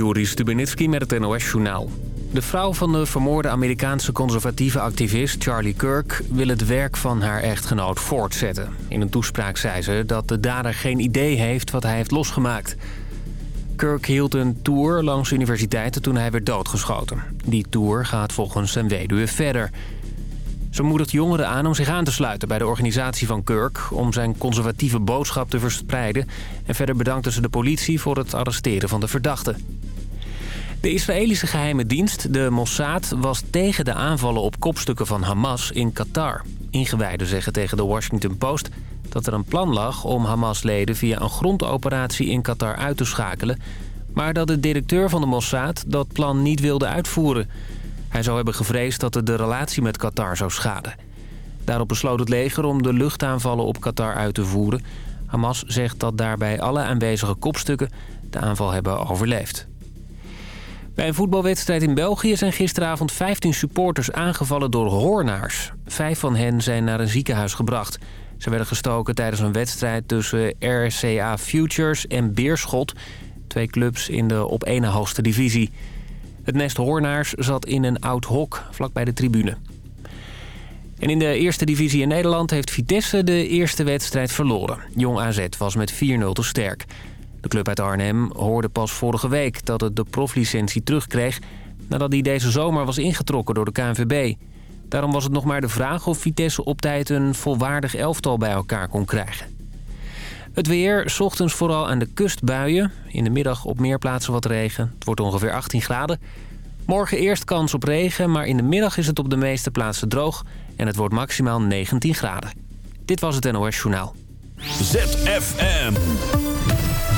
Joris Stubenitski met het NOS-journaal. De vrouw van de vermoorde Amerikaanse conservatieve activist Charlie Kirk... wil het werk van haar echtgenoot voortzetten. In een toespraak zei ze dat de dader geen idee heeft wat hij heeft losgemaakt. Kirk hield een tour langs universiteiten toen hij werd doodgeschoten. Die tour gaat volgens zijn weduwe verder... Ze moedigt jongeren aan om zich aan te sluiten bij de organisatie van Kirk... om zijn conservatieve boodschap te verspreiden. En verder bedankte ze de politie voor het arresteren van de verdachte. De Israëlische geheime dienst, de Mossad, was tegen de aanvallen op kopstukken van Hamas in Qatar. Ingewijden zeggen tegen de Washington Post dat er een plan lag om Hamas-leden via een grondoperatie in Qatar uit te schakelen... maar dat de directeur van de Mossad dat plan niet wilde uitvoeren... Hij zou hebben gevreesd dat het de relatie met Qatar zou schaden. Daarop besloot het leger om de luchtaanvallen op Qatar uit te voeren. Hamas zegt dat daarbij alle aanwezige kopstukken de aanval hebben overleefd. Bij een voetbalwedstrijd in België zijn gisteravond 15 supporters aangevallen door hoornaars. Vijf van hen zijn naar een ziekenhuis gebracht. Ze werden gestoken tijdens een wedstrijd tussen RCA Futures en Beerschot... twee clubs in de op ene hoogste divisie. Het nest hoornaars zat in een oud hok vlakbij de tribune. En in de eerste divisie in Nederland heeft Vitesse de eerste wedstrijd verloren. Jong AZ was met 4-0 te sterk. De club uit Arnhem hoorde pas vorige week dat het de proflicentie terugkreeg... nadat die deze zomer was ingetrokken door de KNVB. Daarom was het nog maar de vraag of Vitesse op tijd een volwaardig elftal bij elkaar kon krijgen. Het weer, ochtends vooral aan de kust buien. In de middag op meer plaatsen wat regen. Het wordt ongeveer 18 graden. Morgen eerst kans op regen, maar in de middag is het op de meeste plaatsen droog. En het wordt maximaal 19 graden. Dit was het NOS Journaal. ZFM.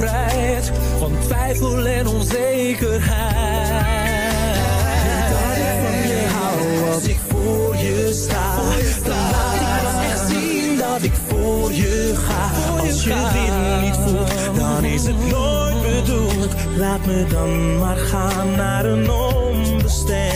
bevrijd van twijfel en onzekerheid. Dat ik van je hou als ik voor je sta. Dan laat ik pas echt zien dat ik voor je ga. Als je dit niet voelt, dan is het nooit bedoeld. Laat me dan maar gaan naar een onbestemd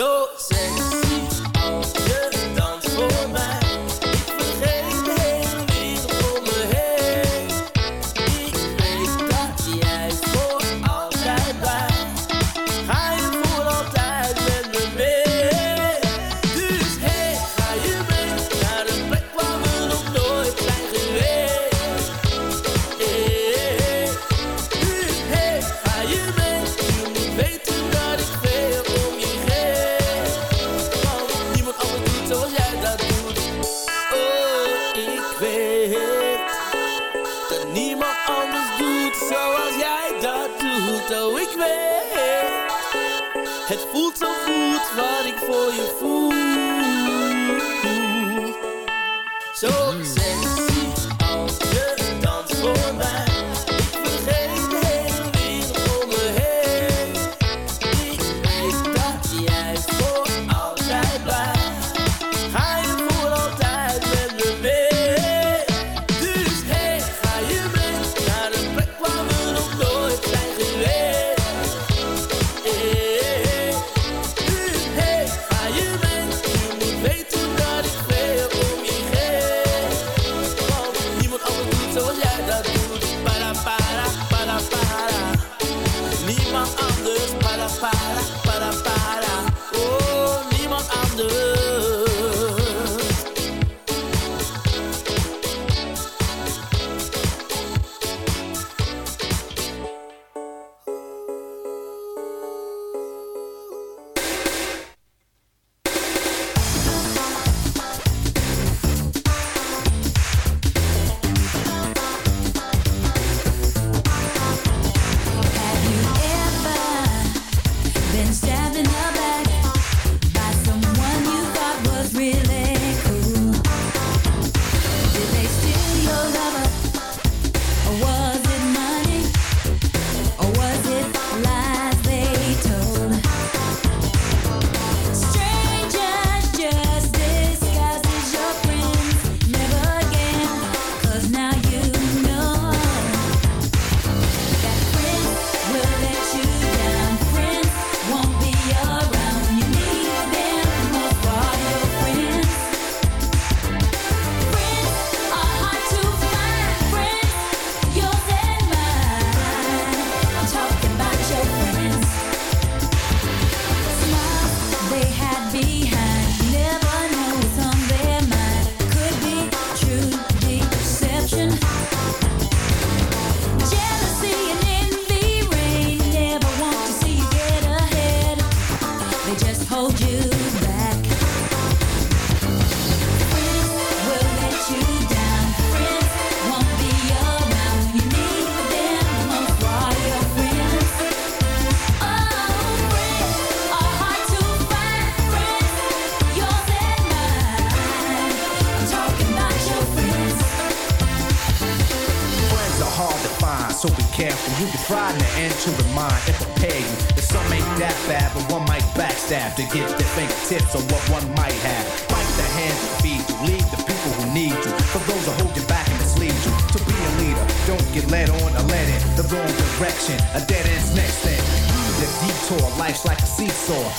so.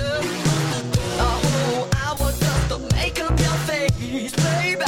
Oh, I was just a make up your face, baby.